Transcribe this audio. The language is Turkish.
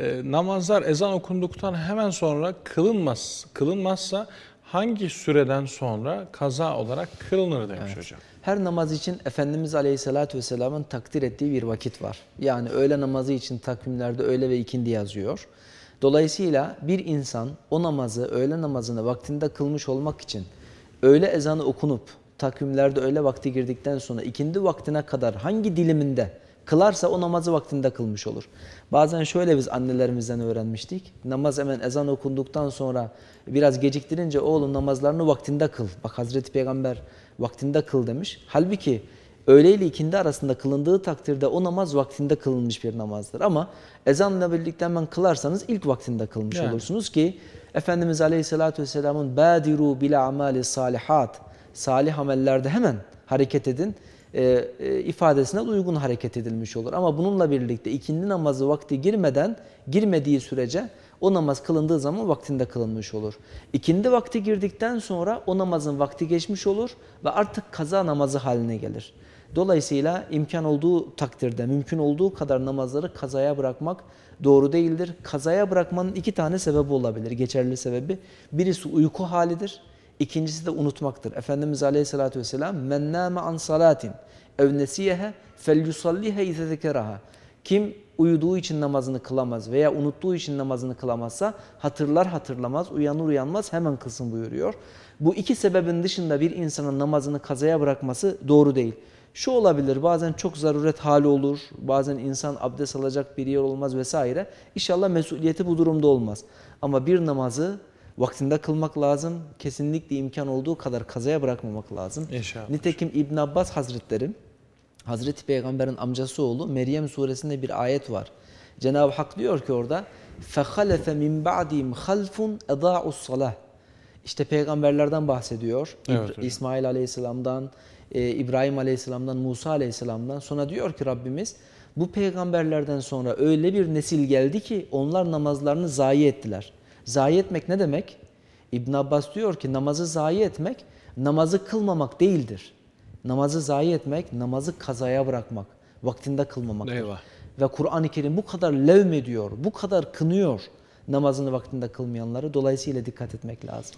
e, namazlar ezan okunduktan hemen sonra kılınmaz, kılınmazsa hangi süreden sonra kaza olarak kılınır demiş hocam. Her namaz için Efendimiz Aleyhisselatü Vesselam'ın takdir ettiği bir vakit var. Yani öğle namazı için takvimlerde öğle ve ikindi yazıyor. Dolayısıyla bir insan o namazı, öğle namazını vaktinde kılmış olmak için öğle ezanı okunup takvimlerde öğle vakti girdikten sonra ikindi vaktine kadar hangi diliminde kılarsa o namazı vaktinde kılmış olur. Bazen şöyle biz annelerimizden öğrenmiştik. Namaz hemen ezan okunduktan sonra biraz geciktirince oğlum namazlarını vaktinde kıl. Bak Hazreti Peygamber vaktinde kıl demiş. Halbuki öğle ile ikindi arasında kılındığı takdirde o namaz vaktinde kılınmış bir namazdır. Ama ezanla birlikte hemen kılarsanız ilk vaktinde kılmış Yani. olursunuz ki Efendimiz Aleyhisselatü Vesselam'ın badiru bil amali salihat salih amellerde hemen hareket edin e, e, ifadesine uygun hareket edilmiş olur. Ama bununla birlikte ikindi namazı vakti girmeden girmediği sürece o namaz kılındığı zaman vaktinde kılınmış olur. İkindi vakti girdikten sonra o namazın vakti geçmiş olur ve artık kaza namazı haline gelir. Dolayısıyla imkan olduğu takdirde mümkün olduğu kadar namazları kazaya bırakmak doğru değildir. Kazaya bırakmanın iki tane sebebi olabilir. Geçerli sebebi. Birisi uyku halidir. İkincisi de unutmaktır. Efendimiz Aleyhisselatü Vesselam men nâme an salatin ev nesiyehe fel yusallihe izezekeraha. Kim uyuduğu için namazını kılamaz veya unuttuğu için namazını kılamazsa hatırlar hatırlamaz, uyanır uyanmaz hemen kılsın buyuruyor. Bu iki sebebin dışında bir insanın namazını kazaya bırakması doğru değil. Şu olabilir bazen çok zaruret hali olur, bazen insan abdest alacak bir yer olmaz vesaire. İnşallah mesuliyeti bu durumda olmaz. Ama bir namazı vaktinde kılmak lazım. Kesinlikle imkan olduğu kadar kazaya bırakmamak lazım. İnşallah. Nitekim İbn Abbas Hazretleri Hazreti Peygamber'in amcası oğlu Meryem suresinde bir ayet var. Cenab-ı Hak diyor ki orada فَخَلَفَ مِنْ بَعْدِهِمْ خَلْفٌ اَضَاعُ الصَّلَةِ İşte peygamberlerden bahsediyor. Evet İbra- hocam. İsmail Aleyhisselam'dan, e, İbrahim Aleyhisselam'dan, Musa Aleyhisselam'dan. Sonra diyor ki Rabbimiz bu peygamberlerden sonra öyle bir nesil geldi ki onlar namazlarını zayi ettiler. Zayi etmek ne demek? İbn Abbas diyor ki namazı zayi etmek namazı kılmamak değildir. Namazı zayi etmek, namazı kazaya bırakmak, vaktinde kılmamaktır. Eyvah. Ve Kur'an-ı Kerim bu kadar levmediyor, bu kadar kınıyor namazını vaktinde kılmayanları. Dolayısıyla dikkat etmek lazım.